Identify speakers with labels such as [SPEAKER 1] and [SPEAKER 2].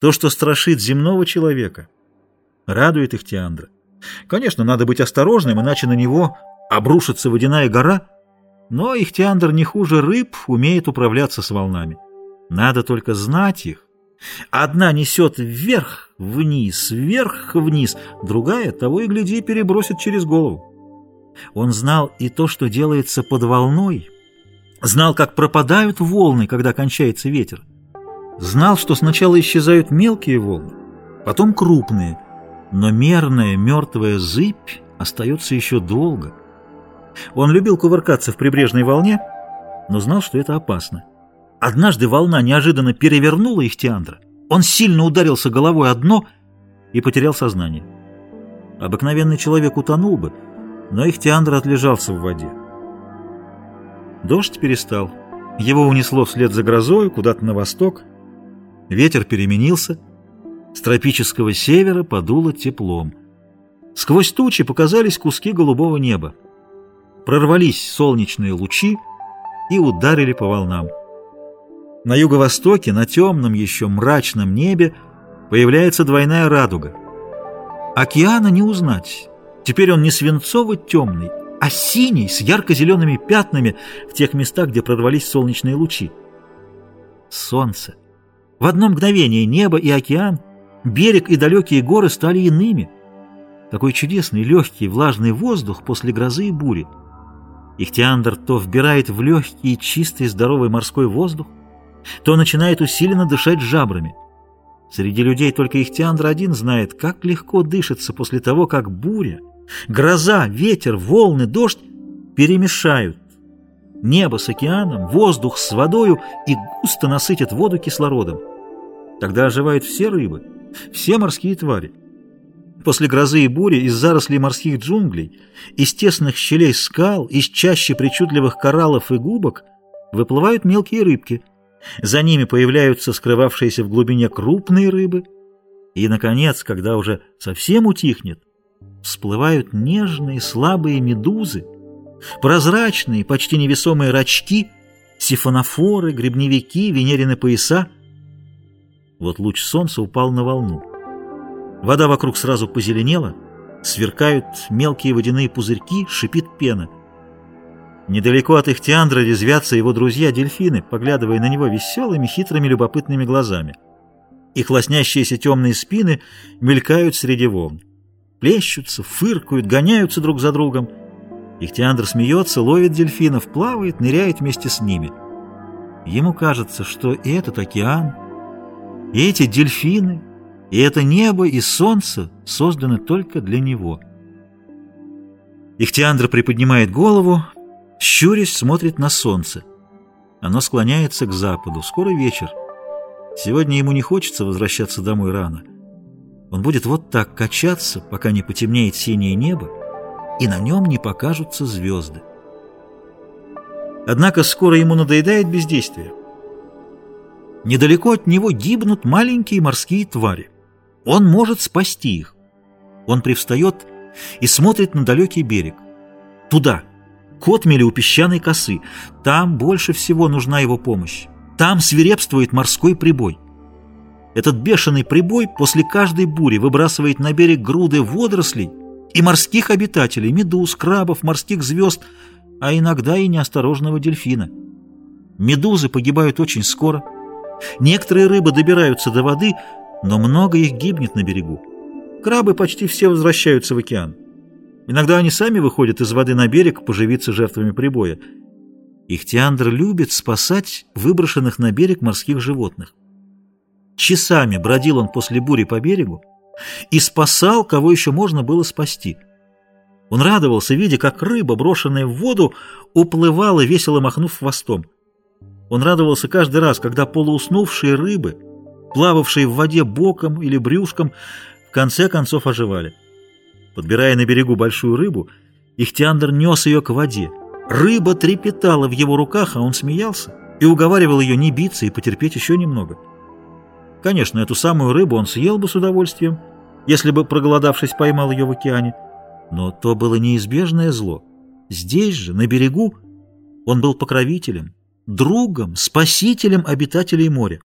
[SPEAKER 1] То, что страшит земного человека, радует Ихтиандра. Конечно, надо быть осторожным, иначе на него обрушится водяная гора, но Ихтиандр не хуже рыб умеет управляться с волнами. Надо только знать их. Одна несет вверх, вниз, вверх, вниз, другая, того и гляди, перебросит через голову. Он знал и то, что делается под волной, знал, как пропадают волны, когда кончается ветер. Знал, что сначала исчезают мелкие волны, потом крупные, но мерная мертвая зыбь остается еще долго. Он любил кувыркаться в прибрежной волне, но знал, что это опасно. Однажды волна неожиданно перевернула Ихтиандра. Он сильно ударился головой о дно и потерял сознание. Обыкновенный человек утонул бы, но Ихтиандр отлежался в воде. Дождь перестал. Его унесло вслед за грозой куда-то на восток. Ветер переменился. С тропического севера подуло теплом. Сквозь тучи показались куски голубого неба. Прорвались солнечные лучи и ударили по волнам. На юго-востоке, на темном еще мрачном небе, появляется двойная радуга. Океана не узнать. Теперь он не свинцово-темный, а синий, с ярко-зелеными пятнами в тех местах, где прорвались солнечные лучи. Солнце. В одно мгновение небо и океан, берег и далекие горы стали иными. Какой чудесный, легкий, влажный воздух после грозы и бури. Ихтиандр то вбирает в легкий, чистый, здоровый морской воздух, то начинает усиленно дышать жабрами. Среди людей только Ихтиандр один знает, как легко дышится после того, как буря, гроза, ветер, волны, дождь перемешают небо с океаном, воздух с водою и густо насытят воду кислородом. Тогда оживают все рыбы, все морские твари. После грозы и бури из зарослей морских джунглей, из тесных щелей скал, из чаще причудливых кораллов и губок выплывают мелкие рыбки. За ними появляются скрывавшиеся в глубине крупные рыбы. И, наконец, когда уже совсем утихнет, всплывают нежные слабые медузы, прозрачные, почти невесомые рачки, сифонофоры, грибневики, венерины пояса. Вот луч солнца упал на волну. Вода вокруг сразу позеленела, сверкают мелкие водяные пузырьки, шипит пена. Недалеко от Ихтиандра резвятся его друзья-дельфины, поглядывая на него веселыми, хитрыми, любопытными глазами. Их лоснящиеся темные спины мелькают среди волн. Плещутся, фыркают, гоняются друг за другом. Ихтиандр смеется, ловит дельфинов, плавает, ныряет вместе с ними. Ему кажется, что и этот океан, и эти дельфины, и это небо и солнце созданы только для него. Ихтиандр приподнимает голову, щурясь смотрит на солнце. Оно склоняется к западу. Скоро вечер. Сегодня ему не хочется возвращаться домой рано. Он будет вот так качаться, пока не потемнеет синее небо, и на нем не покажутся звезды. Однако скоро ему надоедает бездействие. Недалеко от него гибнут маленькие морские твари. Он может спасти их. Он привстает и смотрит на далекий берег. Туда, к отмели у песчаной косы. Там больше всего нужна его помощь. Там свирепствует морской прибой. Этот бешеный прибой после каждой бури выбрасывает на берег груды водорослей и морских обитателей, медуз, крабов, морских звезд, а иногда и неосторожного дельфина. Медузы погибают очень скоро. Некоторые рыбы добираются до воды, но много их гибнет на берегу. Крабы почти все возвращаются в океан. Иногда они сами выходят из воды на берег поживиться жертвами прибоя. Ихтиандр любит спасать выброшенных на берег морских животных. Часами бродил он после бури по берегу и спасал, кого еще можно было спасти. Он радовался, видя, как рыба, брошенная в воду, уплывала, весело махнув хвостом. Он радовался каждый раз, когда полууснувшие рыбы плававшие в воде боком или брюшком, в конце концов оживали. Подбирая на берегу большую рыбу, Ихтиандр нес ее к воде. Рыба трепетала в его руках, а он смеялся и уговаривал ее не биться и потерпеть еще немного. Конечно, эту самую рыбу он съел бы с удовольствием, если бы, проголодавшись, поймал ее в океане. Но то было неизбежное зло. Здесь же, на берегу, он был покровителем, другом, спасителем обитателей моря.